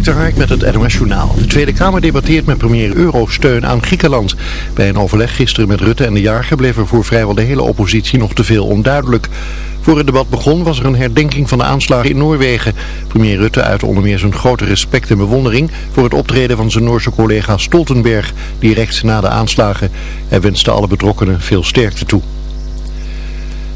Dik de met het NOS Journaal. De Tweede Kamer debatteert met premier Eurosteun aan Griekenland. Bij een overleg gisteren met Rutte en de Jager bleef er voor vrijwel de hele oppositie nog te veel onduidelijk. Voor het debat begon was er een herdenking van de aanslagen in Noorwegen. Premier Rutte uitte onder meer zijn grote respect en bewondering voor het optreden van zijn Noorse collega Stoltenberg direct na de aanslagen. Hij wenste alle betrokkenen veel sterkte toe.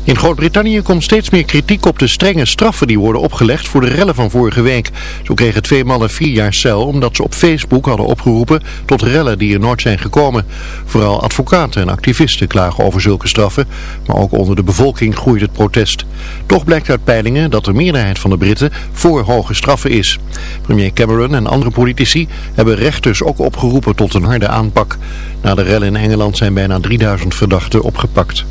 In Groot-Brittannië komt steeds meer kritiek op de strenge straffen die worden opgelegd voor de rellen van vorige week. Zo kregen twee mannen vier jaar cel omdat ze op Facebook hadden opgeroepen tot rellen die er nooit zijn gekomen. Vooral advocaten en activisten klagen over zulke straffen, maar ook onder de bevolking groeit het protest. Toch blijkt uit peilingen dat de meerderheid van de Britten voor hoge straffen is. Premier Cameron en andere politici hebben rechters ook opgeroepen tot een harde aanpak. Na de rellen in Engeland zijn bijna 3000 verdachten opgepakt.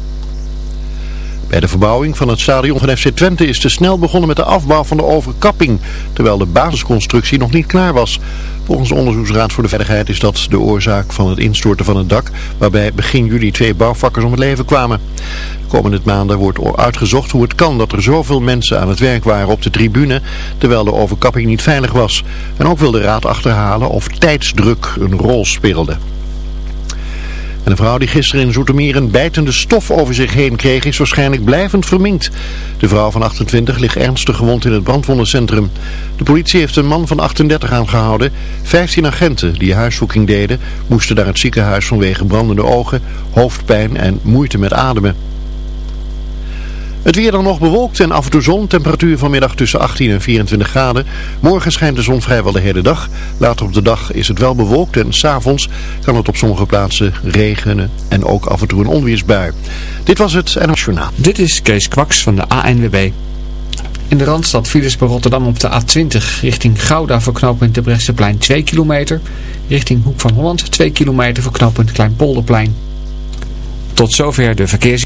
Bij de verbouwing van het stadion van FC Twente is te snel begonnen met de afbouw van de overkapping, terwijl de basisconstructie nog niet klaar was. Volgens de Onderzoeksraad voor de Veiligheid is dat de oorzaak van het instorten van het dak, waarbij begin juli twee bouwvakkers om het leven kwamen. De komende maanden wordt uitgezocht hoe het kan dat er zoveel mensen aan het werk waren op de tribune, terwijl de overkapping niet veilig was. En ook wil de raad achterhalen of tijdsdruk een rol speelde. En de vrouw die gisteren in Zoetermeer een bijtende stof over zich heen kreeg is waarschijnlijk blijvend verminkt. De vrouw van 28 ligt ernstig gewond in het brandwondencentrum. De politie heeft een man van 38 aangehouden. 15 agenten die huiszoeking deden moesten naar het ziekenhuis vanwege brandende ogen, hoofdpijn en moeite met ademen. Het weer dan nog bewolkt en af en toe zon. Temperatuur vanmiddag tussen 18 en 24 graden. Morgen schijnt de zon vrijwel de hele dag. Later op de dag is het wel bewolkt en s'avonds kan het op sommige plaatsen regenen en ook af en toe een onweersbui. Dit was het en Journaal. Dit is Kees Kwaks van de ANWB. In de Randstad files bij Rotterdam op de A20 richting Gouda voor knooppunt de Brechtseplein 2 kilometer. Richting Hoek van Holland 2 kilometer voor knooppunt Kleinpolderplein. Tot zover de verkeers...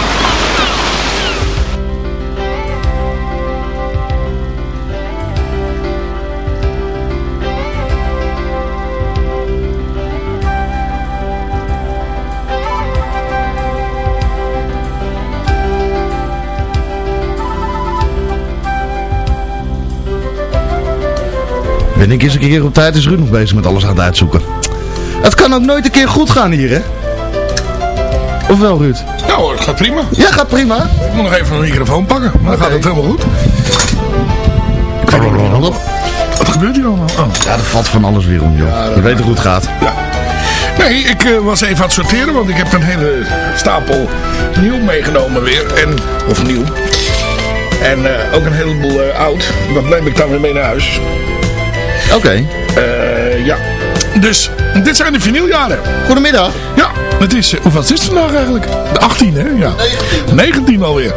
Ben ik eens een keer op tijd is Ruud nog bezig met alles aan het uitzoeken. Het kan ook nooit een keer goed gaan hier, hè? Of wel, Ruud? Hoor, het gaat prima. Ja, gaat prima. Ik moet nog even een microfoon pakken, maar dan gaat het helemaal goed. Wat gebeurt hier allemaal? Oh. Ja, er valt van alles weer om, joh. Ja, Je weet hoe het gaat. Ja. Nee, ik eh, was even aan het sorteren, want ik heb een hele stapel nieuw meegenomen weer. En, of nieuw. En eh, ook een heleboel eh, oud. Dat neem ik dan weer mee naar huis. Oké. Eh, ja. Dus, dit zijn de vinyljaren. Goedemiddag. Ja, het is, uh, hoeveel is het vandaag eigenlijk? De 18 hè? Ja. 19. 19 alweer.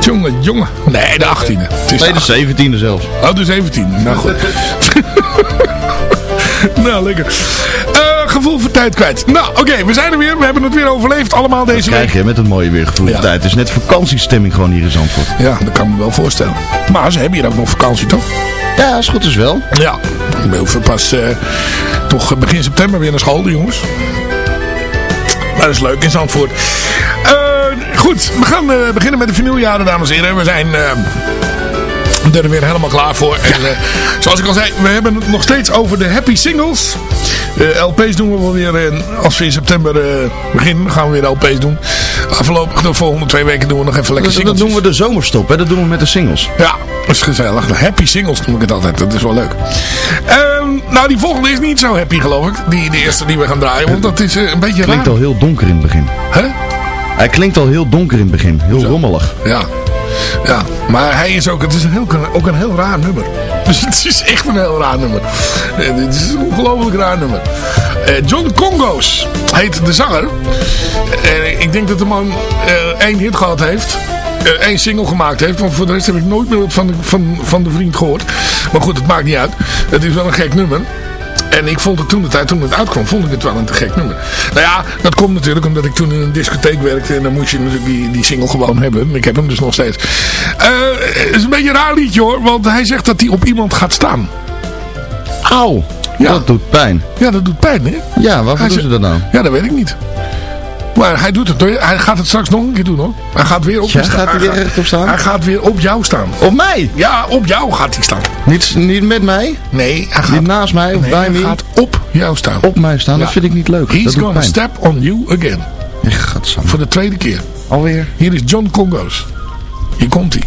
Jongen, jongen. Nee, de 18e. Het is Nee, de 17e zelfs. Oh, de 17. Nou goed. nou, lekker. Eh, gevoel voor tijd kwijt. Nou, oké, we zijn er weer. We hebben het weer overleefd allemaal deze Krijg week. je met het mooie weergevoel ja. tijd. Het is net vakantiestemming gewoon hier in Zandvoort. Ja, dat kan ik me wel voorstellen. Maar ze hebben hier ook nog vakantie, toch? Ja, als het goed is wel. Ja. We hoeven pas eh, toch begin september weer naar school, de jongens. Maar dat is leuk in Zandvoort. Eh, goed, we gaan eh, beginnen met de vinyljaren, dames en heren. We zijn... eh, er weer helemaal klaar voor. En eh, zoals ik al zei, we hebben het nog steeds over de happy singles. Eh, LP's doen we wel weer. eh, als we in september eh, beginnen, gaan we weer LP's doen. Afgelopen, de volgende twee weken doen we nog even lekker Dus dat singles. doen we de zomerstop, hè? Dat doen we met de singles. Ja, dat is gezellig. Happy singles noem ik het altijd. Dat is wel leuk. Ehm, nou, die volgende is niet zo happy, geloof ik. Die, de eerste die we gaan draaien. Want dat is eh, een beetje Klinkt raar. al heel donker in het begin. Hè? Hij klinkt al heel donker in het begin. Heel rommelig. Ja. Ja, maar hij is ook, het is een heel, ook een heel raar nummer. Dus het is echt een heel raar nummer. Eh, Het is een ongelooflijk raar nummer. Eh, John Congo's heet de zanger. Ik denk dat de man eh, één hit gehad heeft. Eh, één single gemaakt heeft. Want voor de rest heb ik nooit meer wat van de, van, van de vriend gehoord. Maar goed, het maakt niet uit. Het is wel een gek nummer. En ik vond het toen de tijd, toen het uitkwam, vond ik het wel een te gek nummer. Nou ja, dat komt natuurlijk omdat ik toen in een discotheek werkte. En dan moest je natuurlijk die, die single gewoon hebben. Ik heb hem dus nog steeds. Eh, Het is een beetje een raar liedje hoor. Want hij zegt dat hij op iemand gaat staan. Auw, Ja. dat doet pijn. Ja, dat doet pijn hè? Ja, waarvoor Hij doen ze dat nou? Ja, dat weet ik niet. Maar hij doet het. Hij gaat het straks nog een keer doen hoor. Hij gaat weer op Ja, staan. gaat hij weer rechtop staan? Hij gaat weer op jou staan. Op mij? Ja, op jou gaat hij staan. Niet, niet met mij? Nee, hij gaat, Niet naast mij of nee, bij hij mij? gaat op jou staan. Op mij staan? Ja. Dat vind ik niet leuk. He's dat gonna step on you again. Voor de tweede keer. Alweer? Hier is John Congo's. Hier komt hij.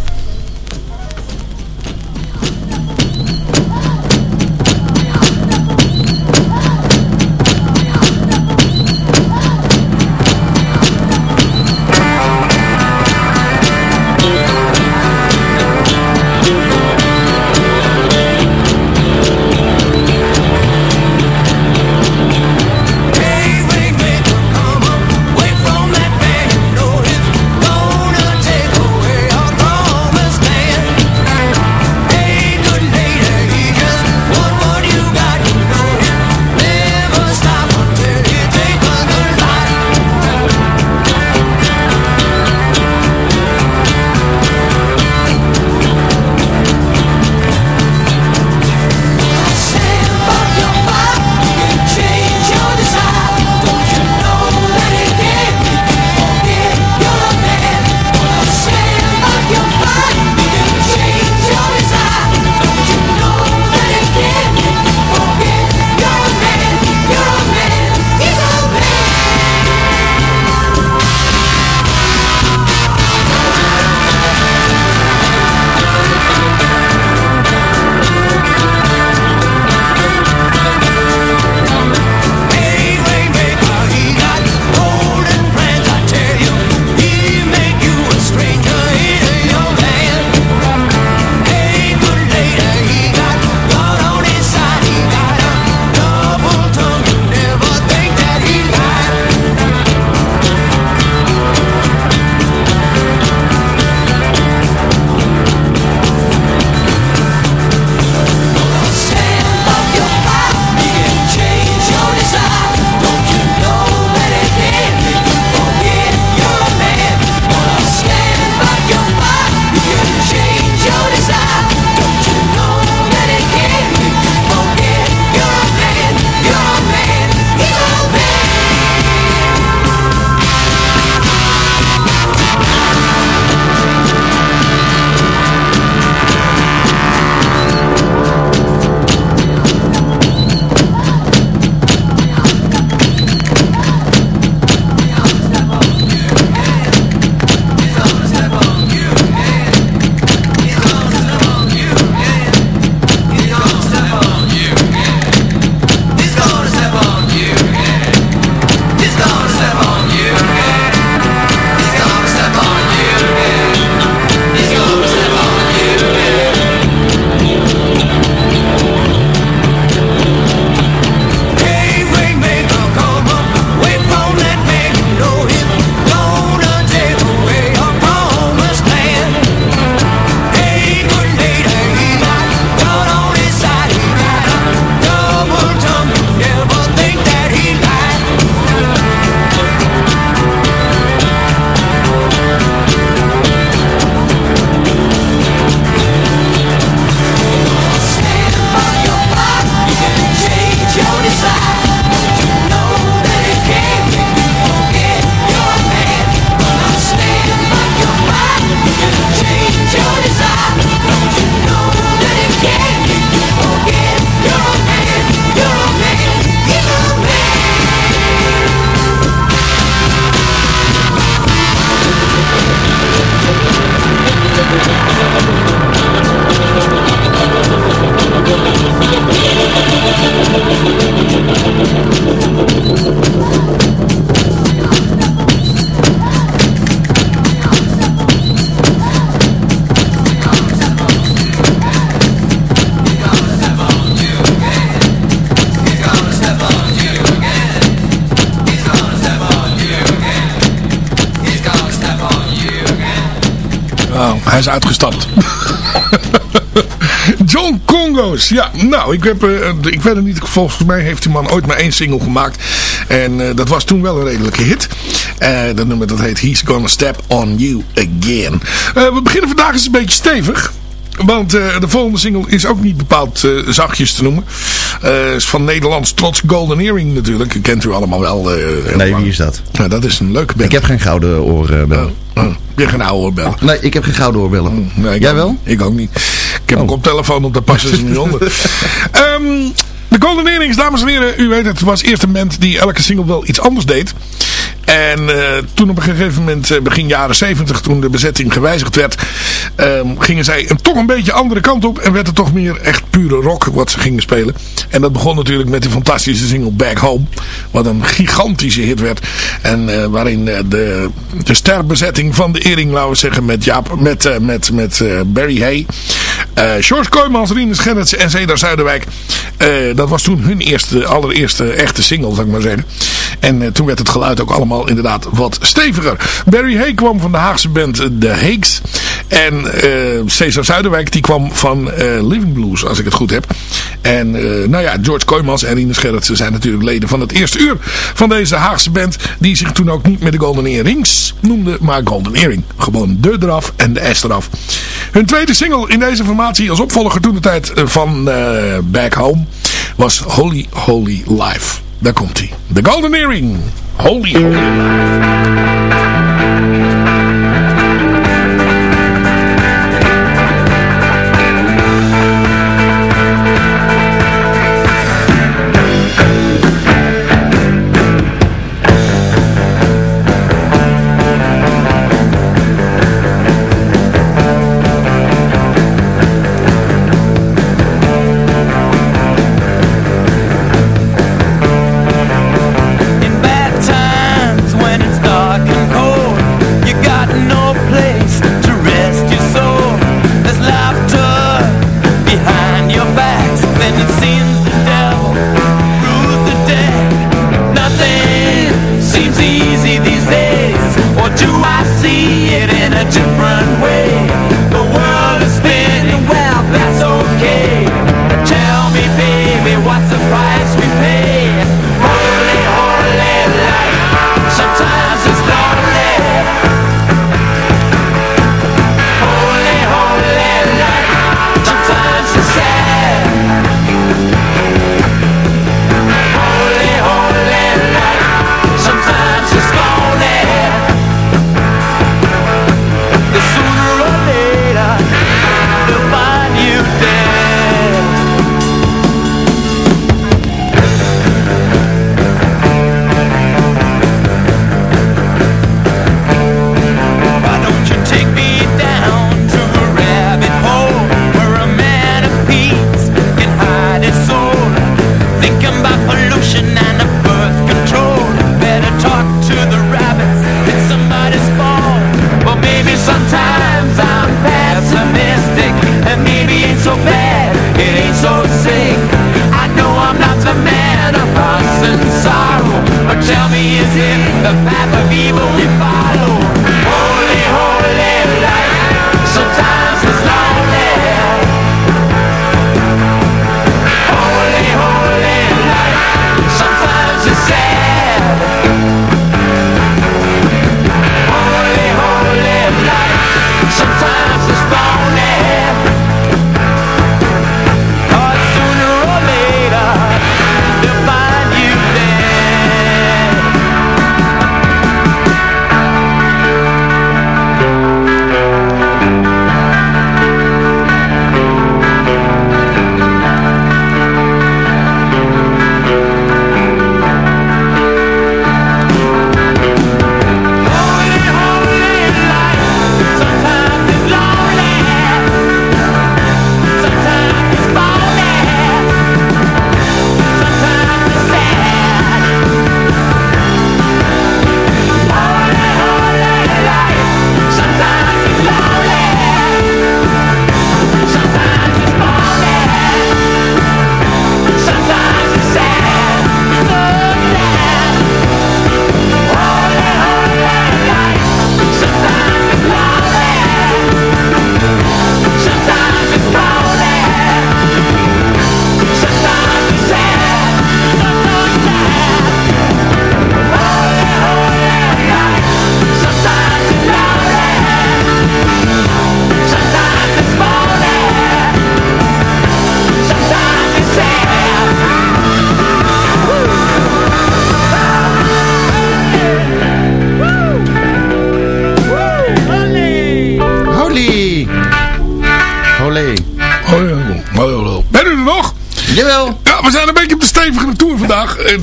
Ja, nou, ik, heb, uh, ik weet het niet. Volgens mij heeft die man ooit maar één single gemaakt. En uh, dat was toen wel een redelijke hit. Uh, dat nummer dat heet He's Gonna Step On You Again. we beginnen vandaag eens een beetje stevig. Want uh, de volgende single is ook niet bepaald uh, zachtjes te noemen. Uh, is van Nederlands trots Golden Earring natuurlijk. Kent u allemaal wel. nee, wie is dat? Nou, dat is een leuke band. Ik heb geen gouden oorbellen. Oh, oh. Je hebt geen oude oorbellen? Nee, ik heb geen gouden oorbellen. Nee, Jij wel? Ik ook niet. Ik heb oh. een koptelefoon op, daar passen ze niet onder. um, de Golden Earrings, dames en heren. U weet het, was eerst een band die elke single wel iets anders deed. En uh, toen op een gegeven moment, uh, begin jaren 70, toen de bezetting gewijzigd werd, um, gingen zij een, toch een beetje andere kant op. En werd het toch meer echt pure rock wat ze gingen spelen. En dat begon natuurlijk met die fantastische single Back Home. Wat een gigantische hit werd. En uh, waarin de, de sterbezetting van de Ering, laten we zeggen, met, Jaap, met, met, met Barry Hay. George Kooijmans, Rinus Gerritsen en Zedar Zuiderwijk. dat was toen hun eerste, allereerste echte single, zou ik maar zeggen. En toen werd het geluid ook allemaal inderdaad wat steviger. Barry Hay kwam van de Haagse band The Hakes. En uh, Cesar Zuiderwijk die kwam van uh, Living Blues, als ik het goed heb. En uh, nou ja, George Kooijmans en Rinus Gerritsen zijn natuurlijk leden van het eerste uur van deze Haagse band. Die zich toen ook niet meer de Golden Earrings noemde, maar Golden Earring. Gewoon de eraf en de S eraf. Hun tweede single in deze formatie als opvolger toen de tijd van Back Home was Holy Holy Life. Daar komt hij. The Golden Earring. Holy, holy In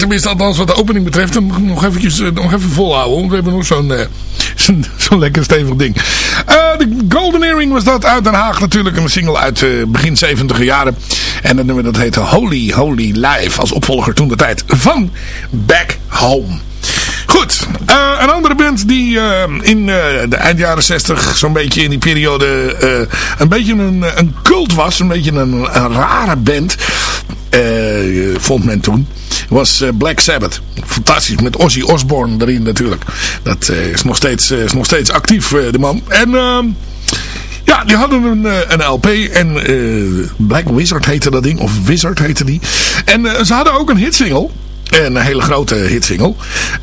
Tenminste, althans wat de opening betreft. Dan moet ik nog, eventjes, eh, nog even volhouden. Want we hebben nog zo'n eh, zo'n lekker stevig ding. Eh, de Golden Earring was dat uit Den Haag natuurlijk. Een single uit begin 70 jaren. En dat nummer dat heette Holy Holy Live. Als opvolger toen de tijd van Back Home. Goed, een andere band die in de eind jaren 60 zo'n beetje in die periode een beetje een, een cult was. Een beetje een, een rare band, vond men toen. Was eh, Black Sabbath. Fantastisch, met Ozzy Osbourne erin natuurlijk. Dat eh, is, nog steeds, eh, is nog steeds actief, de man. En... ehm, ja, die hadden een, een LP en Black Wizard heette dat ding, of Wizard heette die. En ze hadden ook een hitsingle. Een hele grote hitsingle.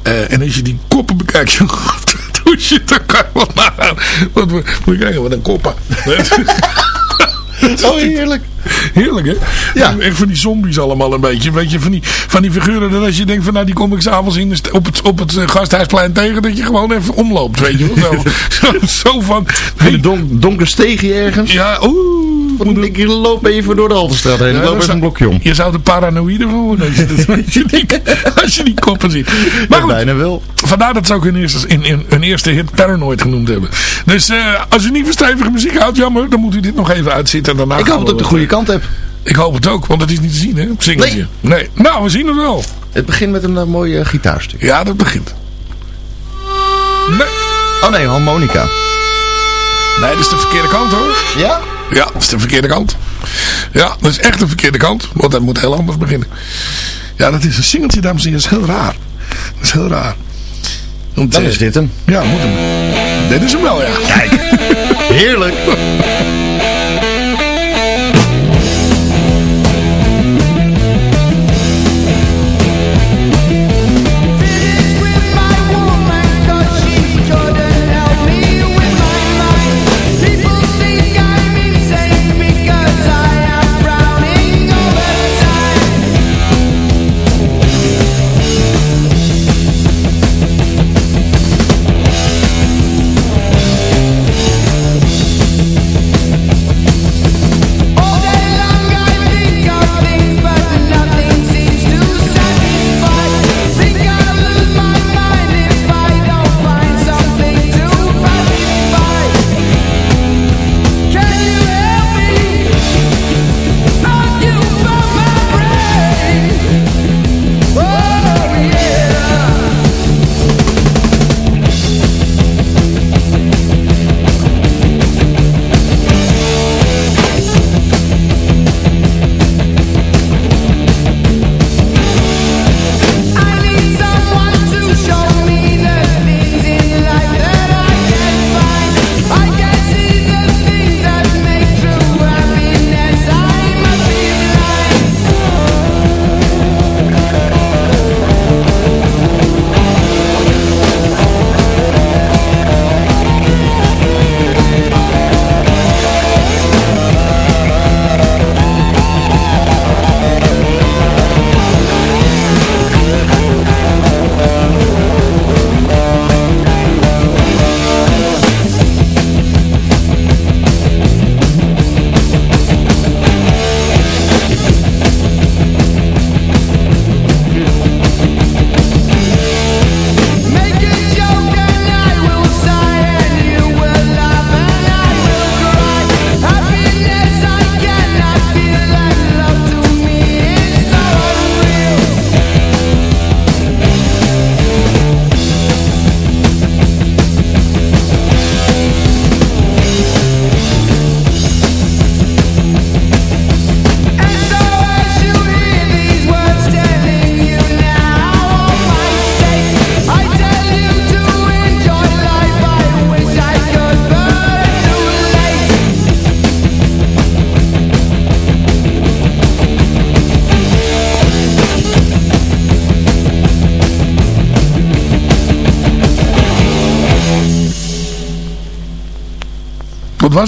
Eh, en als je die koppen bekijkt, je, dan kan je wat nagaan. Wat, moet je kijken, wat een koppen. Oh, heerlijk. Heerlijk, hè? Ja. Echt van die zombies allemaal een beetje. Weet je, van die, van die figuren dat als je denkt van nou die kom ik s'avonds op het, op het eh, gasthuisplein tegen. Dat je gewoon even omloopt, weet je wel. Zo, zo, zo van... In een don donker steegje ergens. Ja, oeh. Van, ik loop even door de Haltestraat heen. Ik loop even een blokje om. Je zou er paranoïde van worden als je, dat- als je die, als je die koppen ziet. Maar goed, bijna wel. vandaar dat ze ook hun eerste, in, in, hun eerste hit Paranoid genoemd hebben. Dus eh, als u niet van stevige muziek houdt, jammer, dan moet u dit nog even uitzitten. En daarna Ik hoop dat ik de goede kant heb. Ik hoop het ook, want het is niet te zien, hè? Op singeltje. Nee. Nou, we zien het wel. Het begint met een eh, mooi eh, gitaarstuk. Ja, dat begint. Nee. Oh nee, harmonica. Nee, dat is de verkeerde kant hoor. Ja? Ja, dat is de verkeerde kant. Ja, dat is echt de verkeerde kant. Want dat moet heel anders beginnen. Ja, dat is een singeltje, dames en heren. Dat is heel raar. Dat is heel raar. Want, Dan eh, is dit hem. Ja, moet hem. Dit is hem wel, ja. Kijk. Heerlijk.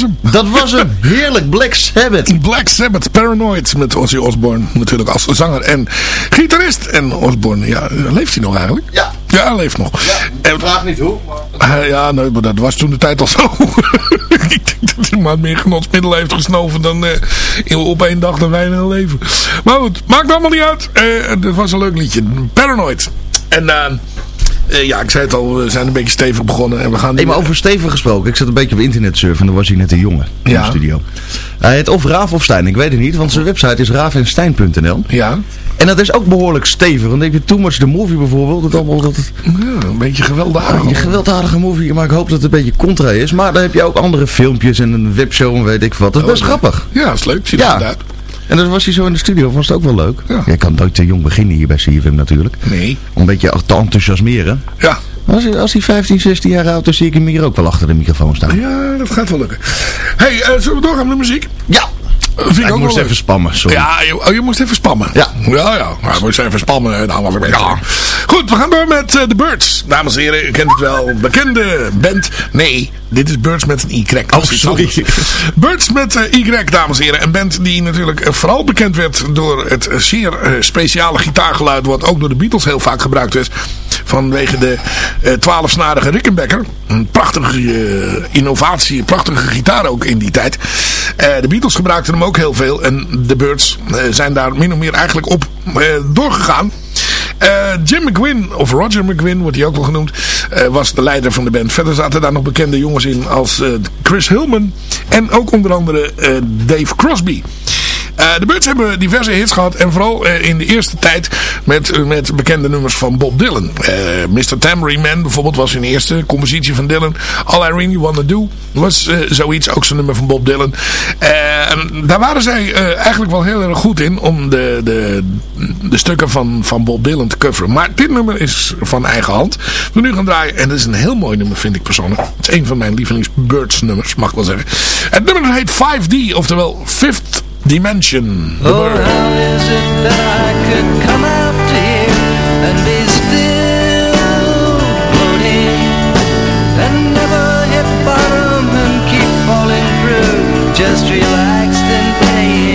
Was hem. Dat was hem. Heerlijk. Black Sabbath. Black Sabbath, Paranoid met Ozzy Osbourne natuurlijk als zanger en gitarist. En Osbourne, ja, leeft hij nog eigenlijk? Ja. Ja, hij leeft nog. En- Vraag niet hoe. maar- Eh, ja, nee, maar dat was toen de tijd al zo. ik denk dat hij maar meer genotsmiddelen heeft gesnoven dan in- op één dag dan wij in een leven. Maar goed, maakt allemaal niet uit. Eh dat was een leuk liedje. Paranoid. En eh, eh, ja, ik zei het al, we zijn een beetje stevig begonnen. En we gaan Hey, maar over Steven gesproken. Ik zat een beetje op internet surfen en dan was hij net een jongen in Ja. de studio. Hij heet of Raaf of Stijn, ik weet het niet, want zijn website is raafenstein.nl. Ja, En dat is ook behoorlijk stevig. Want dan heb je Too Much the Movie bijvoorbeeld. Dat allemaal, dat het ja een beetje gewelddadig. een gewelddadige movie, maar ik hoop dat het een beetje contra is. Maar dan heb je ook andere filmpjes en een webshow en weet ik wat. Dat is best Oh, ja. grappig. Ja, is leuk. Ziet er Ja. uit. En dan was hij zo in de studio, vond het ook wel leuk. Ja. Je kan nooit te jong beginnen hier bij CFM natuurlijk. Nee. Om een beetje te enthousiasmeren. Ja. Als hij, als hij 15, 16 jaar oud is, zie ik hem hier ook wel achter de microfoon staan. ja, dat gaat wel lukken. hey, eh, zullen we doorgaan met de muziek? Ja! Vind ik ook moest wel even spammen, sorry. Ja, je, oh, je moest even spammen. Ja. Ja, ja. Maar moest even spammen. Dan was ik ja. Goed, we gaan door met eh, The Birds. Dames en heren, u kent het wel. Bekende band. Nee, dit is Birds met een Y. Iets sorry. Birds met eh, Y, dames en heren. Een band die natuurlijk eh, vooral bekend werd door het zeer speciale gitaargeluid. Wat ook door de Beatles heel vaak gebruikt werd. Vanwege de eh, twaalfsnarige Rickenbacker. Een prachtige eh, innovatie, een prachtige gitaar ook in die tijd. Eh, de Beatles gebruikten hem ook heel veel. En de Birds zijn daar min of meer eigenlijk op doorgegaan. Jim McGuinn, of Roger McGuinn wordt hij ook wel genoemd, was de leider van de band. Verder zaten daar nog bekende jongens in als Chris Hillman en ook onder andere Dave Crosby. Eh, de Birds hebben diverse hits gehad en vooral eh, in de eerste tijd met, eh, met bekende nummers van Bob Dylan. Mr. Tambourine Man bijvoorbeeld was hun eerste compositie van Dylan. All I Really Wanna Do was zoiets, ook zo'n nummer van Bob Dylan. Eh, en daar waren zij eigenlijk wel heel erg goed in om de, de, de stukken van, van Bob Dylan te coveren. Maar dit nummer is van eigen hand. We nu gaan draaien en dat is een heel mooi nummer vind ik persoonlijk. Het is een van mijn lievelings Birds nummers, mag ik wel zeggen. Het nummer heet 5D, oftewel Fifth Dimension. The Oh, how is it that I could come out here and be still floating and never hit bottom and keep falling through, just relaxed and paying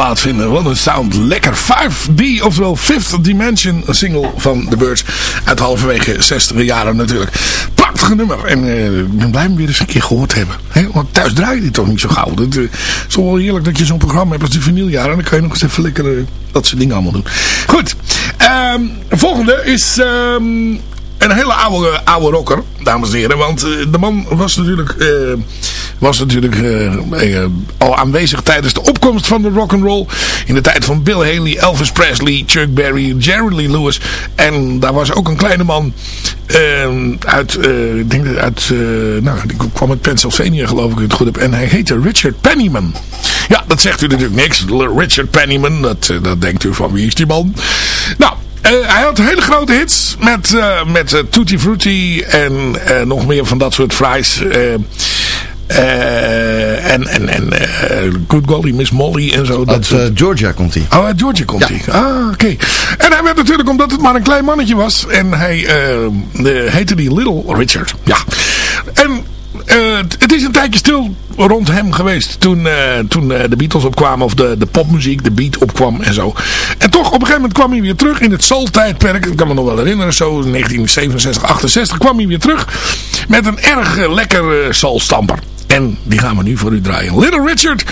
geweldige plaat vinden. Wat een sound. Lekker. 5D, oftewel Fifth Dimension single van The Birds. Uit halverwege 60 jaren natuurlijk. Prachtige nummer. En eh, ik ben blij om weer eens een keer gehoord te hebben. Want thuis draai je die toch niet zo gauw. Het eh, is toch wel heerlijk dat je zo'n programma hebt als de vinyljaren. En dan kan je nog eens even lekker eh, dat soort dingen allemaal doen. Goed. Ehm, volgende is... ehm, een hele oude, oude rocker, dames en heren. Want eh, de man was natuurlijk, eh, was natuurlijk eh, al aanwezig tijdens de opkomst van de rock'n'roll. In de tijd van Bill Haley, Elvis Presley, Chuck Berry, Jerry Lewis. En daar was ook een kleine man uit, ik denk uit, nou, die kwam uit Pennsylvania geloof ik het goed heb. En hij heette Richard Pennyman. Ja, dat zegt u natuurlijk niks. Richard Pennyman, dat, dat denkt u van wie is die man? Nou, hij had hele grote hits met, eh, met eh, Tutti Frutti en eh, nog meer van dat soort fries. eh, eh, en en, en eh, Good Golly, Miss Molly en zo. Uit eh, Georgia komt hij. Oh, uit Georgia komt Ja. hij. Ah, oké. En hij werd natuurlijk, omdat het maar een klein mannetje was. En hij eh, eh, heette die Little Richard. Ja. En eh, het is een tijdje stil rond hem geweest. Toen, eh, toen eh, de Beatles opkwamen. Of de, de popmuziek, de beat opkwam en zo. En toch, op een gegeven moment kwam hij weer terug in het soul-tijdperk. Ik kan me nog wel herinneren. Zo in 1967, 68 kwam hij weer terug. Met een erg lekker soul-stamper. En die gaan we nu voor u draaien. Little Richard.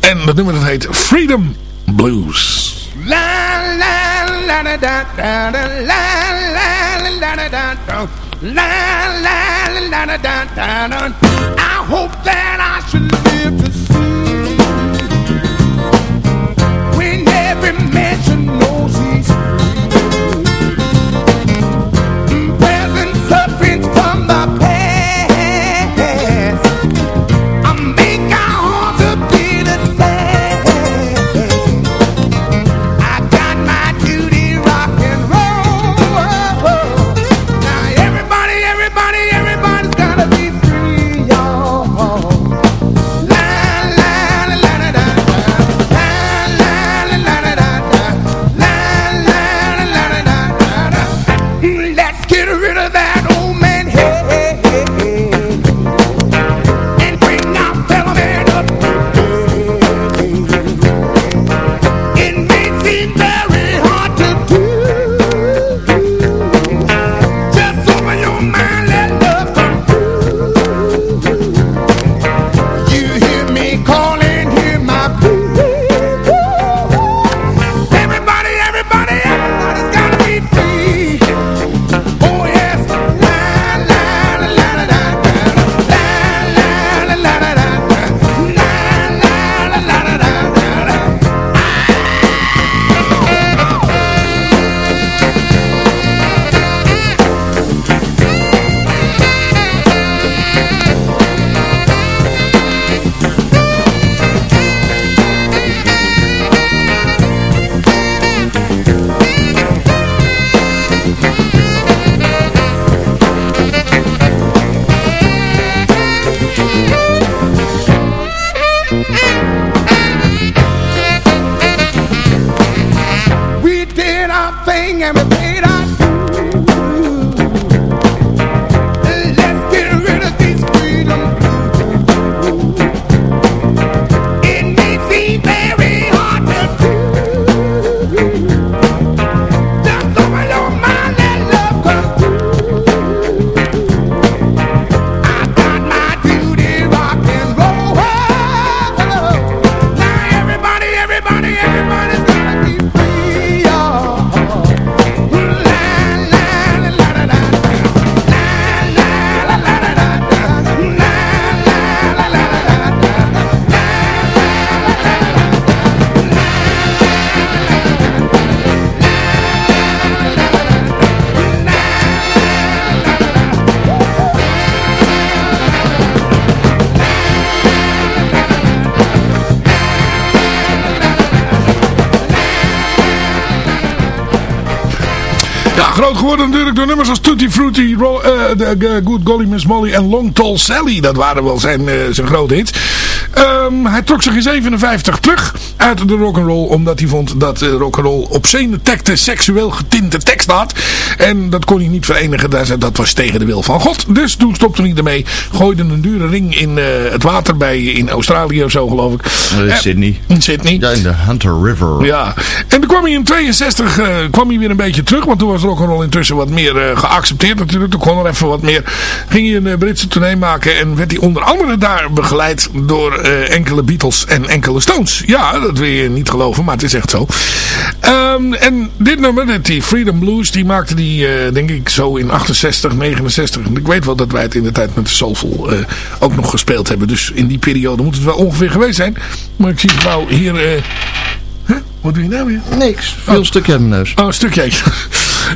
En dat nummer dat heet Freedom Blues. La la la da da la la la da da la la la da da da da. I hope that I should live groot geworden natuurlijk door nummers als Tutti Frutti, Ro eh, de, eh, Good Golly Miss Molly en Long Tall Sally. Dat waren wel zijn, eh, zijn grote hits. Ehm, hij trok zich in 57 terug uit de rock'n'roll. Omdat hij vond dat uh, rock'n'roll obscene teksten, seksueel getinte tekst had. En dat kon hij niet verenigen. Dat, dat was tegen de wil van God. Dus toen stopte hij ermee. Gooide een dure ring in het water bij in Australië of zo geloof ik. Eh, Sydney. In Sydney. Ja, in de Hunter River. Ja, en toen kwam hij in 62 eh, kwam hij weer een beetje terug. Want toen was rock'n'roll intussen wat meer eh, geaccepteerd natuurlijk. Toen kon er even wat meer. Ging hij een eh, Britse tournee maken. En werd hij onder andere daar begeleid door eh, enkele Beatles en enkele Stones. Ja, dat wil je niet geloven, maar het is echt zo. Ehm, en dit nummer, die Freedom Blues, die maakte die denk ik zo in 68, 69. En ik weet wel dat wij het in de tijd met de Soulful ook nog gespeeld hebben. Dus in die periode moet het wel ongeveer geweest zijn. Maar ik zie het nou hier... eh? Wat doe je nou weer? Niks. Veel Oh. stukje uit mijn neus. Oh, een stukje.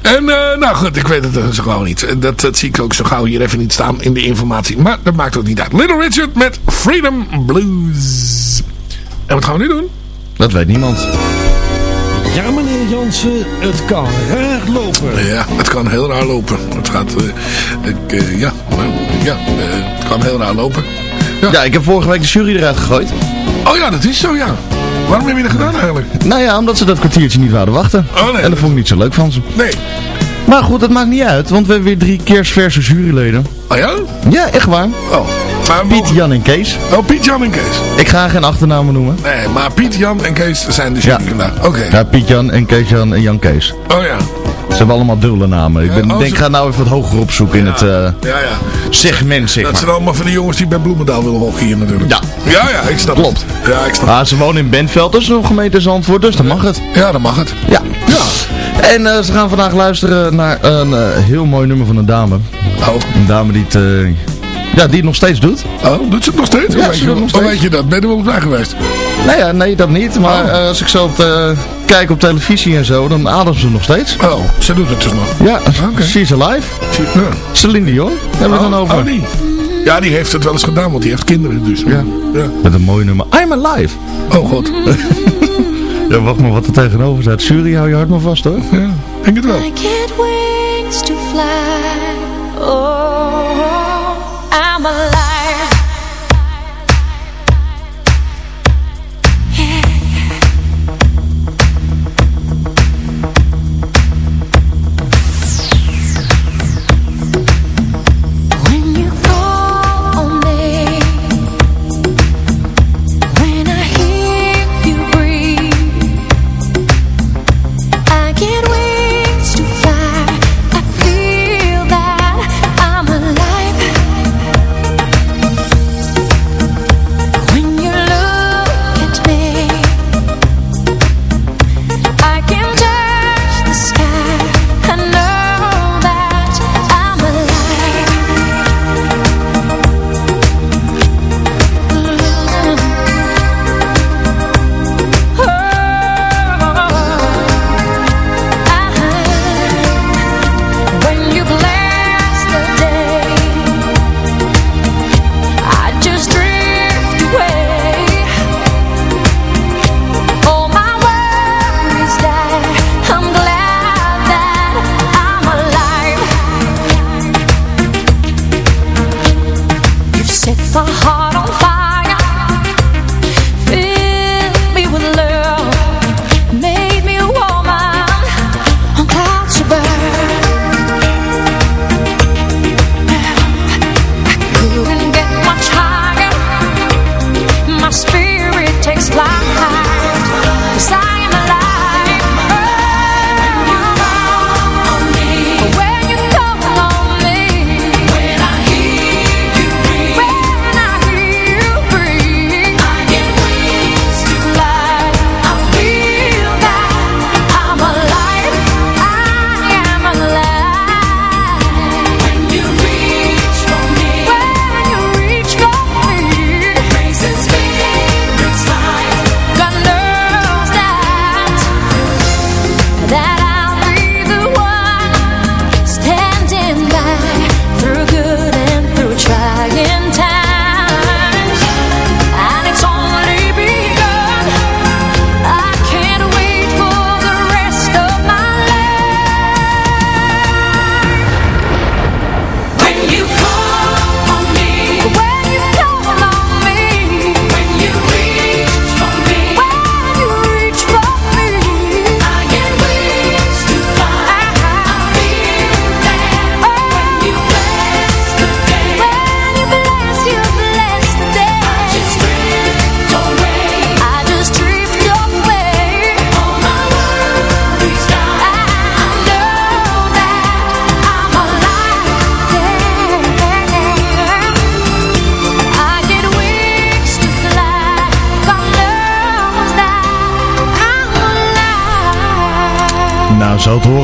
En eh, nou goed, ik weet het eh, zo gauw niet. Dat, dat zie ik ook zo gauw hier even niet staan in de informatie. Maar dat maakt ook niet uit. Little Richard met Freedom Blues. En wat gaan we nu doen? Dat weet niemand. Ja, meneer Jansen, het kan raar lopen. Ja, het kan heel raar lopen. Het gaat, eh, ik, eh, ja, nou, ja eh, het kan heel raar lopen. Ja, ik heb vorige week de jury eruit gegooid. Oh ja, dat is zo, ja. Waarom heb je dat gedaan eigenlijk? Nou ja, omdat ze dat kwartiertje niet wouden wachten. Oh, nee. En dat vond ik niet zo leuk van ze. Nee. Maar goed, dat maakt niet uit, want we hebben weer drie kerstverse juryleden. Oh ja? Ja, echt waar. Oh. Maar Piet, Jan en Kees. Oh, Piet, Jan en Kees. Ik ga geen achternamen noemen. Nee, maar Piet, Jan en Kees zijn de jury Ja. vandaag. Oké. Ja, Piet Jan en Kees Jan en Jan Kees. Oh ja. Ze hebben allemaal dubbele namen. Ik ben, oh, denk, ga nou even wat hoger opzoeken in het eh, Ja, ja. segment, zeg Dat maar. zijn allemaal van die jongens die bij Bloemendaal willen hier natuurlijk. Ja. Ja, ja, ik snap Klopt. het. Ja, ik snap Ah, ze wonen in Bentveld, dus een gemeente Zandvoort, dus dan mag het. Ja, dan mag het. Ja. Ja. En eh, ze gaan vandaag luisteren naar een eh, heel mooi nummer van een dame. Oh. Een dame die het, ja, die het nog steeds doet. Oh, doet ze het nog steeds? Ja, weet ze je, nog steeds. weet je dat? Ben je er wel bij geweest? Nee, ja, nee, dat niet. Maar Oh. eh, als ik zo op de, kijk op televisie en zo, dan ademt ze nog steeds. Oh, ze doet het dus nog. Ja, Oké. she's alive. Ja. Celine Dion, hebben we het dan Oh, over. oh, die. Ja, die heeft het wel eens gedaan, want die heeft kinderen dus. Ja. ja. Met een mooi nummer. I'm alive. Oh god. Ja, wacht maar wat er tegenover staat. Jury, hou je hart maar vast hoor. Ja, denk het wel. I get wings to fly. Oh,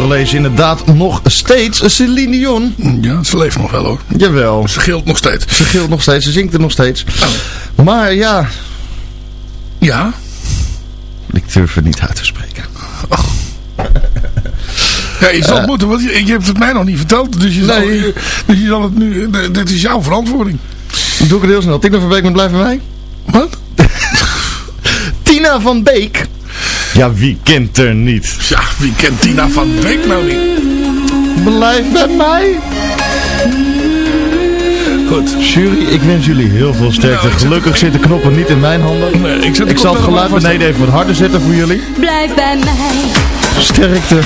Lezen inderdaad nog steeds Celine Dion. Ja, ze leeft nog wel hoor. Jawel. Ze gilt nog steeds. Ze gilt nog steeds, ze zingt er nog steeds. Maar ja, Ja? ik durf het niet uit te spreken. Ja, je zal het Eh. moeten, want je, je hebt het mij nog niet verteld. Dus je, zal, Nee. dus je zal het nu... Dit is jouw verantwoording. Doe ik het heel snel. Tina van Beek met Blijf bij mij. Wat? Tina van Beek. Ja, wie kent er niet? Ja, wie kent Tina van Beek nou niet? Blijf bij mij. Goed. Jury, ik wens jullie heel veel sterkte. Nou, Gelukkig zitten knoppen niet in mijn handen. Nee, ik, Ik zal het geluid beneden even wat harder zetten voor jullie. Blijf bij mij. Sterkte.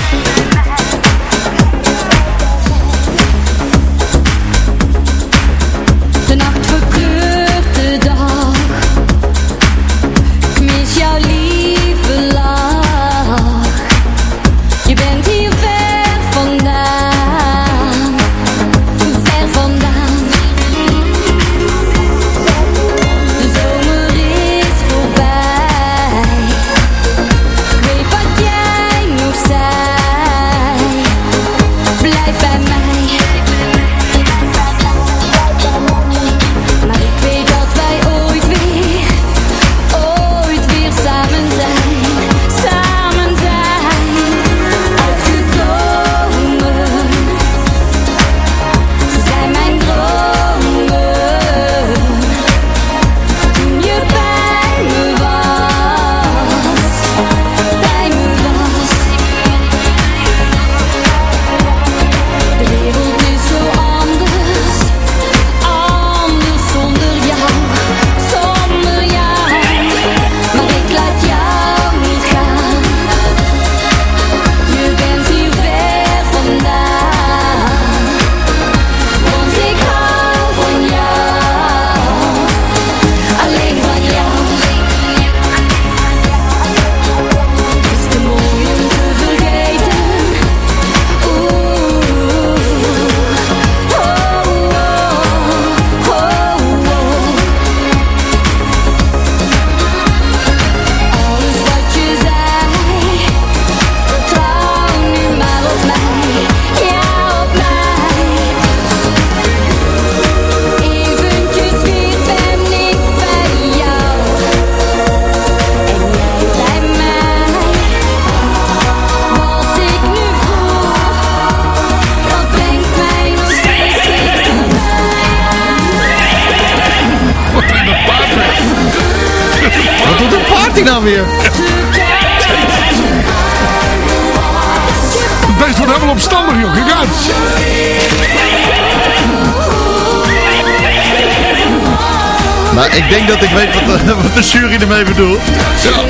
Nou, ik denk dat ik weet wat de, wat de jury ermee bedoelt. Dat-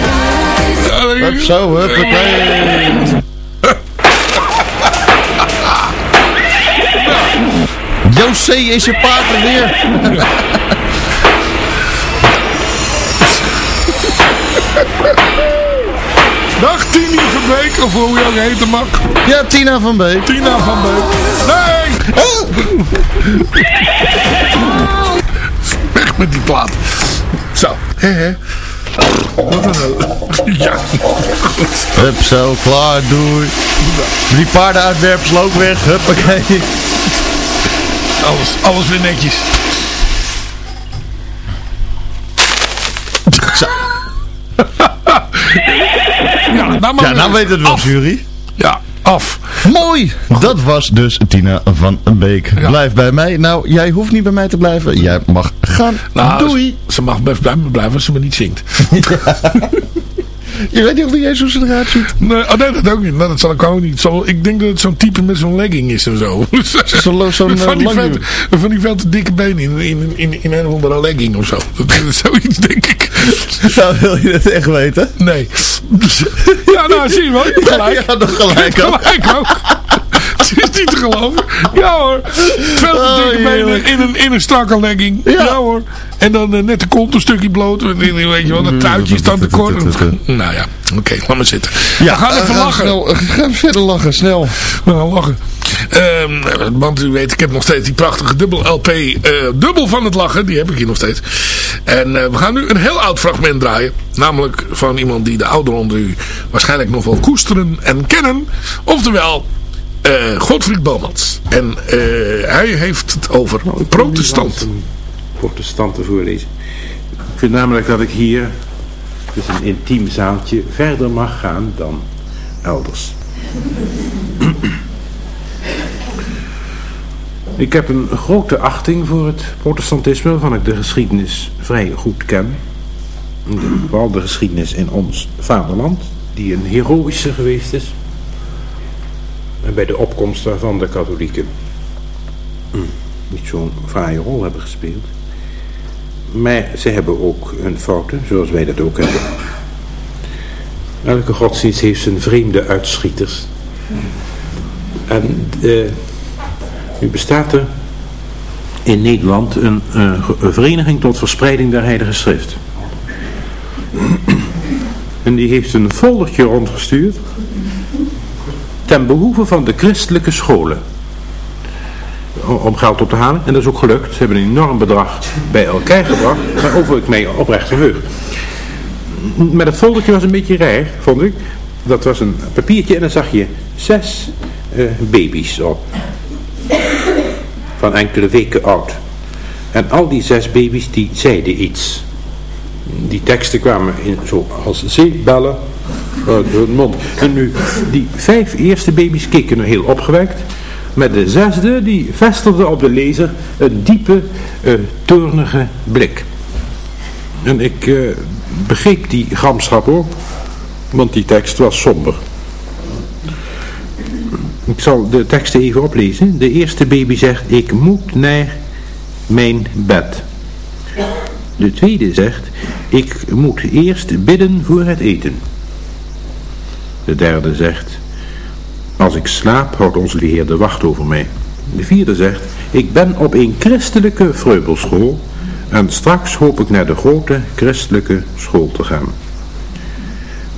Hup, zo, huppakee. José is je paard er weer. Dag Tini van Beek, of hoe je ook heten mag. Ja, Tina van Beek. Tina van Beek. Nee! Weg met die plaat. Zo, hè hè. Wat een... Ja. Hup, zo, klaar, doei. Die paardenuitwerpers ook weg, huppakee. Alles, alles weer netjes. Zo. Ja, nou, maar Ja, nou weet het wel, jury. Ja, af. Mooi! Dat was dus Tina van Beek. Blijf bij mij. Nou, jij hoeft niet bij mij te blijven. Jij mag gaan. Nou, Doei! Ze, ze mag best bij me blijven als ze me niet zingt. Je weet niet of ze eruit ziet. Nee, oh nee, dat ook niet. Nou, dat zal ik ook niet. Zo, ik denk dat het zo'n type met zo'n legging is en zo. Zo- zo'n, van, eh, die veel, van die dikke benen in, in, in, in een of andere legging of zo. Dat is zoiets, denk ik. Nou, wil je het echt weten? Nee. Ja, nou, zie je wel. Je hebt gelijk. Ja, nog gelijk Je hebt ook. gelijk ook. Het is niet te geloven. Ja hoor. Veel te Oh, dikke benen in een, in een strakke legging. Ja, hoor. En dan eh, net de kont een stukje bloot. Weet je wel, dat truitje is dan te kort. Nou ja, oké, laat maar zitten. Ja, we gaan even lachen. Snel, ga verder lachen, snel. We gaan lachen. Ehm, want u weet, ik heb nog steeds die prachtige dubbel LP, eh, dubbel van het lachen, die heb ik hier nog steeds. En we gaan nu een heel oud fragment draaien. Namelijk van iemand die de ouderen onder u waarschijnlijk nog wel koesteren en kennen. Oftewel, eh Godfried Bomans. En eh, hij heeft het over protestanten. protestanten voorlezen. Ik vind namelijk dat ik hier, is een intiem zaaltje, verder mag gaan dan elders. Ik heb een grote achting voor het protestantisme, waarvan ik de geschiedenis vrij goed ken. De- Vooral de geschiedenis in ons vaderland, die een heroïsche geweest is. En bij de opkomst daarvan de katholieken hm, niet zo'n fraaie rol hebben gespeeld. Maar ze hebben ook hun fouten, zoals wij dat ook hebben. Elke godsdienst heeft zijn vreemde uitschieters. En eh, nu bestaat er in Nederland een, eh, een vereniging tot verspreiding der heilige schrift. En die heeft een foldertje rondgestuurd ten behoeve van de christelijke scholen om geld op te halen. En dat is ook gelukt. Ze hebben een enorm bedrag bij elkaar gebracht, waarover ik mij oprecht verheug. Maar dat foldertje was een beetje raar, vond ik. Dat was een papiertje en dan zag je zes eh, baby's op. Van enkele weken oud. En al die zes baby's die zeiden iets. Die teksten kwamen in, zo als zeebellen uit hun mond. En nu, die vijf eerste baby's keken nu heel opgewekt. Maar de zesde, die vestigde op de lezer een diepe, eh toornige blik. En ik eh, begreep die gramschap ook, want die tekst was somber. Ik zal de teksten even oplezen. De eerste baby zegt, ik moet naar mijn bed. De tweede zegt, ik moet eerst bidden voor het eten. De derde zegt, als ik slaap houdt onze Heer de wacht over mij. De vierde zegt, ik ben op een christelijke vreubelschool en straks hoop ik naar de grote christelijke school te gaan.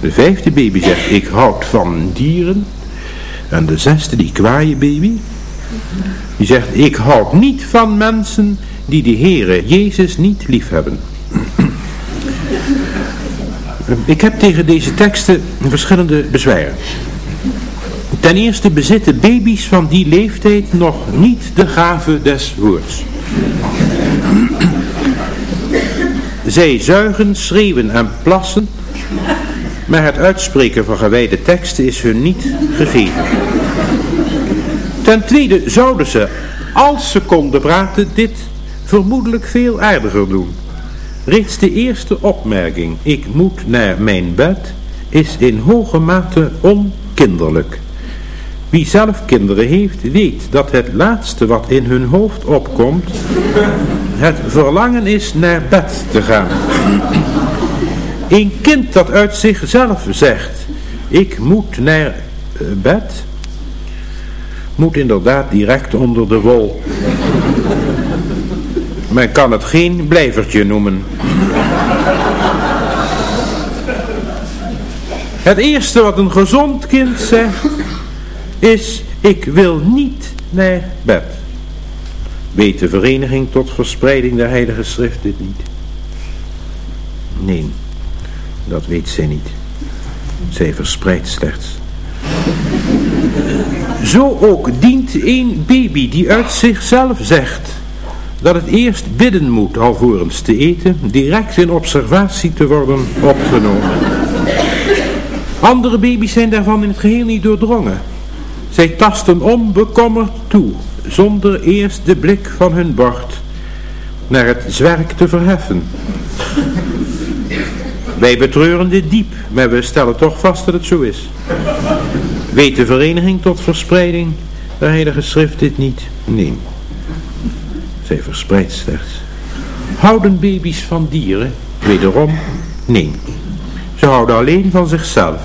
De vijfde baby zegt, ik houd van dieren. En de zesde, die kwaaie baby, die zegt, ik houd niet van mensen die de Heere Jezus niet lief hebben. Ik heb tegen deze teksten verschillende bezwaren. Ten eerste bezitten baby's van die leeftijd nog niet de gave des woords. Zij zuigen, schreeuwen en plassen, maar het uitspreken van gewijde teksten is hun niet gegeven. Ten tweede zouden ze, als ze konden praten, dit vermoedelijk veel aardiger doen. Reeds de eerste opmerking, ik moet naar mijn bed, is in hoge mate onkinderlijk. Wie zelf kinderen heeft, weet dat het laatste wat in hun hoofd opkomt, het verlangen is naar bed te gaan. Een kind dat uit zichzelf zegt, ik moet naar eh, bed, moet inderdaad direct onder de wol. Men kan het geen blijvertje noemen. Het eerste wat een gezond kind zegt is ik wil niet naar bed. Weet de vereniging tot verspreiding der heilige schrift dit niet? Nee, dat weet zij niet. Zij verspreidt slechts. Zo ook dient een baby die uit zichzelf zegt dat het eerst bidden moet alvorens te eten, direct in observatie te worden opgenomen. Andere baby's zijn daarvan in het geheel niet doordrongen. Zij tasten onbekommerd toe, zonder eerst de blik van hun bord naar het zwerk te verheffen. Wij betreuren dit diep, maar we stellen toch vast dat het zo is. Weet de vereniging tot verspreiding de heilige schrift dit niet? Nee. Zij verspreidt slechts. Houden baby's van dieren? Wederom, nee. Ze houden alleen van zichzelf.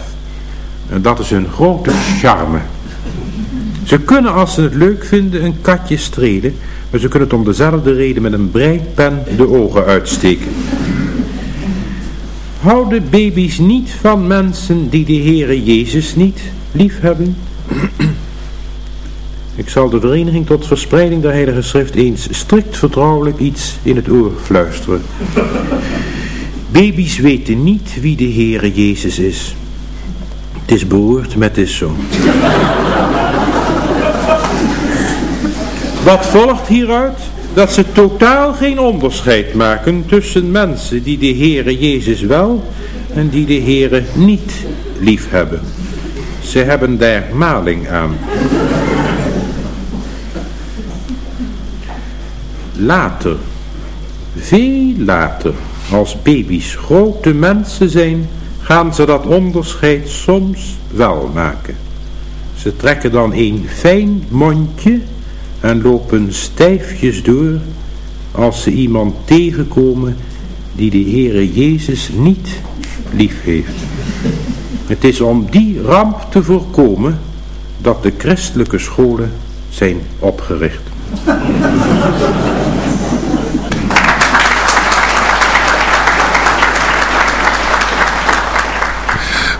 En dat is hun grote charme. Ze kunnen als ze het leuk vinden een katje strelen, maar ze kunnen het om dezelfde reden met een breipen de ogen uitsteken. Houden baby's niet van mensen die de Heere Jezus niet lief hebben? Ik zal de Vereniging tot Verspreiding der Heilige Schrift eens strikt vertrouwelijk iets in het oor fluisteren. Baby's weten niet wie de Heere Jezus is. Het is behoord, het is zo. Wat volgt hieruit? Dat ze totaal geen onderscheid maken tussen mensen die de Heere Jezus wel en die de Heere niet lief hebben. Ze hebben daar maling aan. Later, veel later, als baby's grote mensen zijn, gaan ze dat onderscheid soms wel maken. Ze trekken dan een fijn mondje en lopen stijfjes door als ze iemand tegenkomen die de Heere Jezus niet lief heeft. Het is om die ramp te voorkomen dat de christelijke scholen zijn opgericht.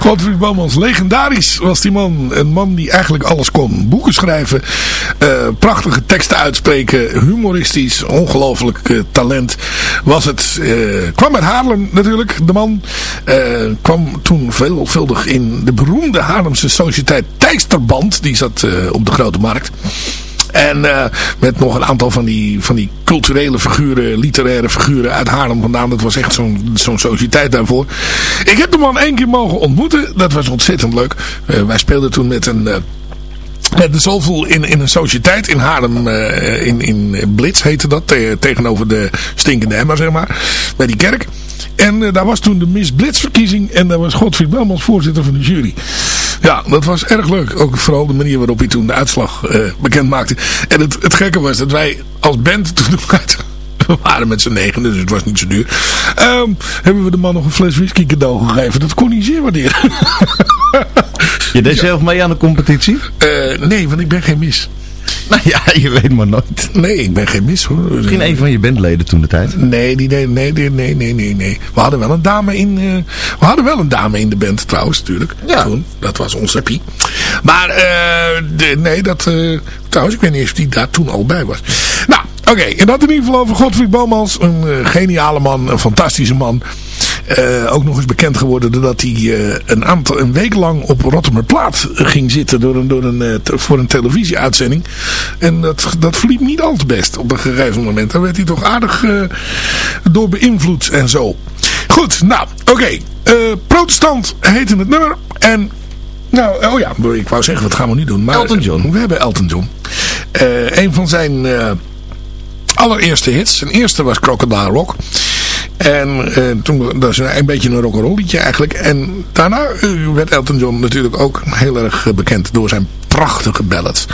Godfried Bomans, legendarisch was die man. Een man die eigenlijk alles kon. Boeken schrijven, eh, prachtige teksten uitspreken, humoristisch, ongelooflijk eh, talent was het. eh, kwam uit Haarlem natuurlijk, de man. Kwam toen veelvuldig in de beroemde Haarlemse sociëteit Tijsterband. Die zat op de Grote Markt. En eh, met nog een aantal van die, van die culturele figuren, literaire figuren uit Haarlem vandaan. Dat was echt zo'n zo'n sociëteit daarvoor. Ik heb de man één keer mogen ontmoeten. Dat was ontzettend leuk. Eh, wij speelden toen met een... eh, met de Soulful in, in een sociëteit in Haarlem, in, in Blitz heette dat, te- tegenover de stinkende emmer zeg maar, bij die kerk. En eh, daar was toen de Miss Blitz verkiezing en daar was Godfried Belmans voorzitter van de jury. Ja, dat was erg leuk. Ook vooral de manier waarop hij toen de uitslag eh, bekend maakte. En het, het gekke was dat wij als band toen uit... We waren met z'n negen, dus het was niet zo duur. Ehm, hebben we de man nog een fles whisky cadeau gegeven. Dat kon hij zeer waarderen. Je deed zelf mee aan de competitie? Eh, nee, want ik ben geen mis. Nou ja, je weet maar nooit. Nee, ik ben geen mis hoor. Misschien een van je bandleden toen de tijd. Nee, die, nee, nee, nee, nee, nee. We hadden wel een dame in, eh, we hadden wel een dame in de band trouwens, natuurlijk. Ja. Toen. Dat was onze Pie. Maar, eh, de, nee, dat, eh, trouwens, ik weet niet eens of die daar toen al bij was. Nou, oké. En dat in ieder geval over Godfried Bomans. Een geniale man, een fantastische man. Eh, ook nog eens bekend geworden doordat hij eh, een, aantal, een week lang op Rotterdamplaat ging zitten door een, door een, eh, voor een televisieuitzending. En dat, dat verliep niet al te best op een gegeven moment. Daar werd hij toch aardig door beïnvloed en zo. Goed, nou, oké. Protestant heette het nummer. En, nou, oh ja, ik wou zeggen, wat gaan we nu doen? Maar, Elton John. We hebben Elton John. Een van zijn allereerste hits. Zijn eerste was Crocodile Rock. En eh, toen, dat is een, beetje een rock'n'roll liedje eigenlijk. En daarna eh, werd Elton John natuurlijk ook heel erg eh, bekend door zijn prachtige ballads.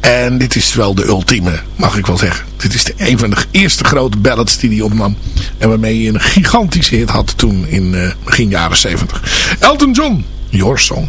En dit is wel de ultieme, mag ik wel zeggen. Dit is de, een van de eerste grote ballads die hij opnam. En waarmee hij een gigantische hit had toen in begin jaren 70. Elton John, Your Song.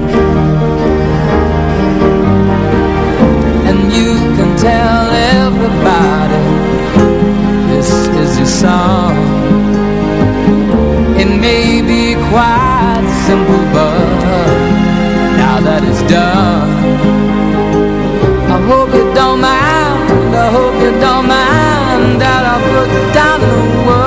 you can tell everybody this is your song. It may be quite simple, but now that it's done, I hope you don't mind. I hope you don't mind that I put down the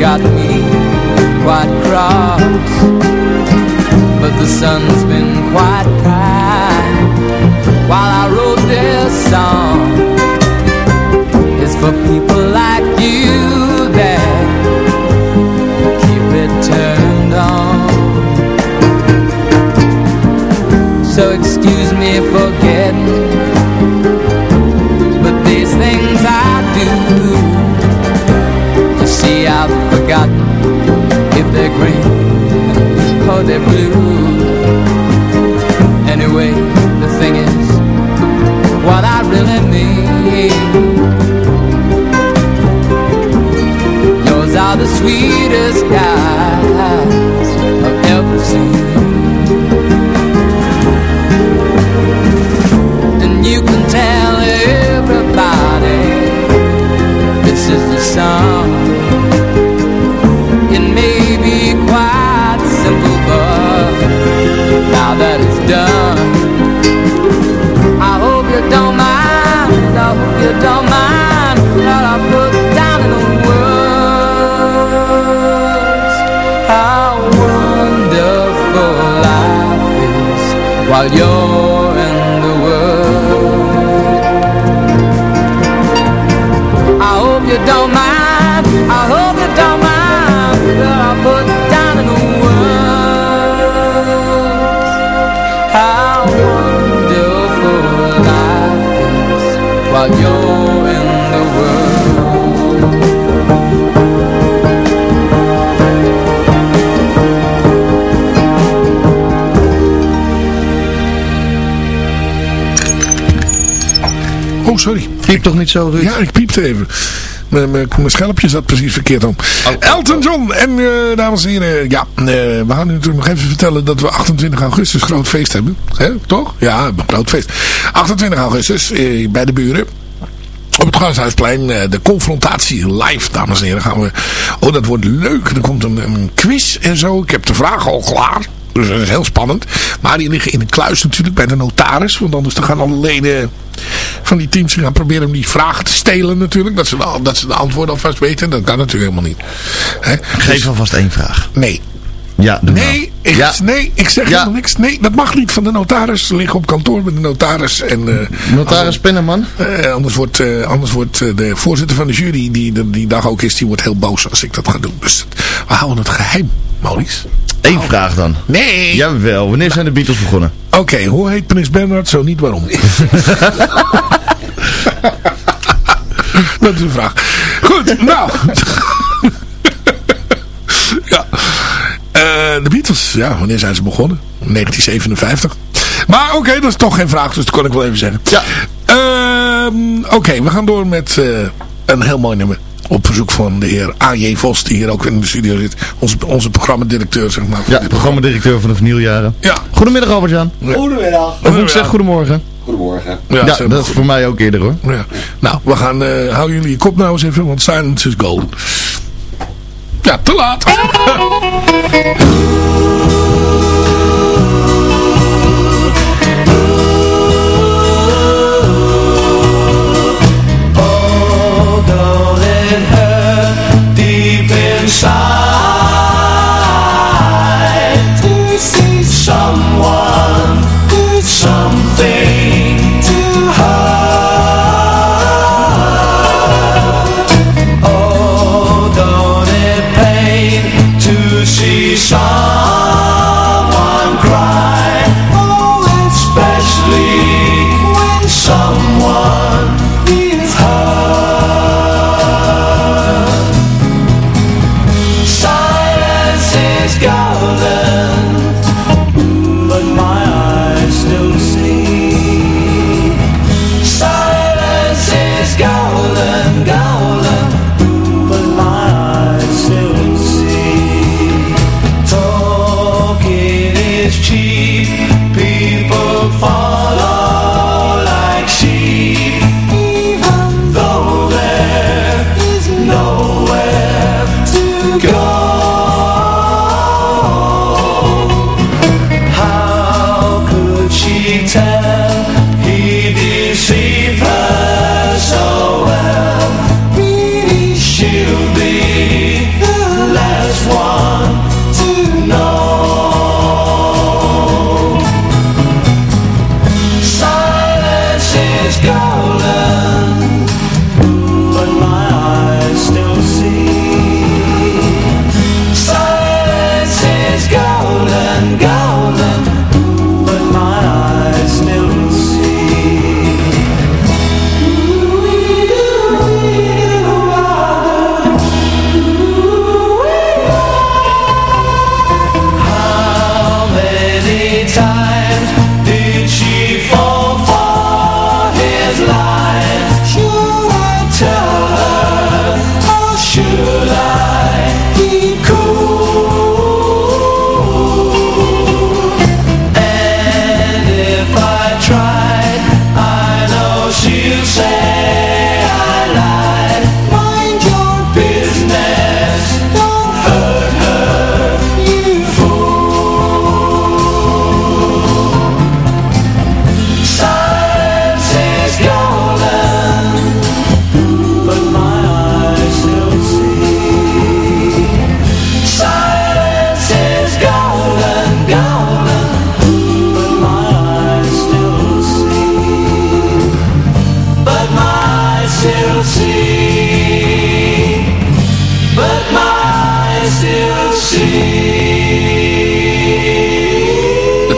got me quite cross. But the sun's been quite kind While I wrote this song. It's for people like you that Keep it turned on. So excuse me for they're blue. Anyway, the thing is What I really mean Yours are the sweetest eyes I've ever seen Piep toch niet zo, Ruud? Ja, ik piepte even. Mijn- Mijn mijn schelpje zat precies verkeerd om. Elton John en eh, dames en heren, ja, eh, we gaan u natuurlijk nog even vertellen dat we 28 augustus groot feest hebben. Hè, toch? Ja, een groot feest. 28 augustus eh, bij de buren. Op het Gasthuisplein, de confrontatie live, dames en heren, gaan we... Oh, dat wordt leuk. Er komt een, een quiz en zo. Ik heb de vragen al klaar. Dus dat is heel spannend. Maar die liggen in een kluis natuurlijk bij de notaris. Want anders dan gaan alle leden van die teams gaan proberen om die vragen te stelen natuurlijk. Dat ze, de, dat ze de antwoorden alvast weten. Dat kan natuurlijk helemaal niet. Hè? Geef alvast één vraag. Nee. Ja, Nee, nou. ik, Ja. nee, ik zeg helemaal niks. Nee, dat mag niet van de notaris. Ze liggen op kantoor met de notaris. En, eh, Notaris Penneman? eh, anders wordt, eh, anders wordt de voorzitter van de jury, die er die dag ook is, die wordt heel boos als ik dat ga doen. Dus we houden het geheim, Maurice. Eén vraag dan. Nee. Jawel, wanneer zijn de Beatles begonnen? Oké, hoe heet Prins Bernhard? Zo niet waarom. dat is een vraag. Goed, nou. ja. Eh, de Beatles, ja, wanneer zijn ze begonnen? 1957. Maar oké, dat is toch geen vraag, dus dat kon ik wel even zeggen. Ja. Ehm, oké, we gaan door met eh, een heel mooi nummer. Op verzoek van de heer A.J. Vos, die hier ook in de studio zit. Onze, onze programmadirecteur, zeg maar. Ja, programmadirecteur van de vernieljaren. Ja. Goedemiddag Albert-Jan. Goedemiddag. Of moet ik zeggen goedemorgen? Goedemorgen. Ja, dat is voor mij ook eerder hoor. Ja. Nou, we gaan, eh hou jullie je kop nou eens even, want silence is golden. Ja, te laat.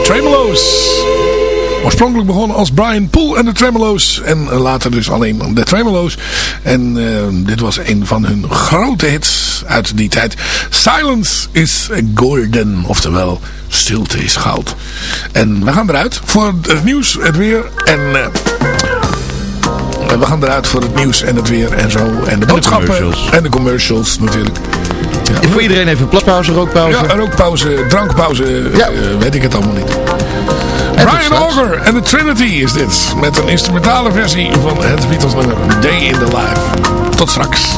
Tremolo's. Oorspronkelijk begonnen als Brian Poole en de Tremolo's. En later dus alleen de Tremolo's. En eh, dit was een van hun grote hits uit die tijd. Silence is golden. Oftewel, stilte is goud. En we gaan eruit voor het nieuws, het weer en... eh, we gaan eruit voor het nieuws en het weer en zo. En de boodschappen. commercials. En de commercials natuurlijk. Voor iedereen even een plaspauze, rookpauze. Ja, rookpauze, drankpauze, eh, weet ik het allemaal niet. En Brian. Auger en de Trinity is dit. Met een instrumentale versie van het Beatles nummer Day in the Life. Tot straks.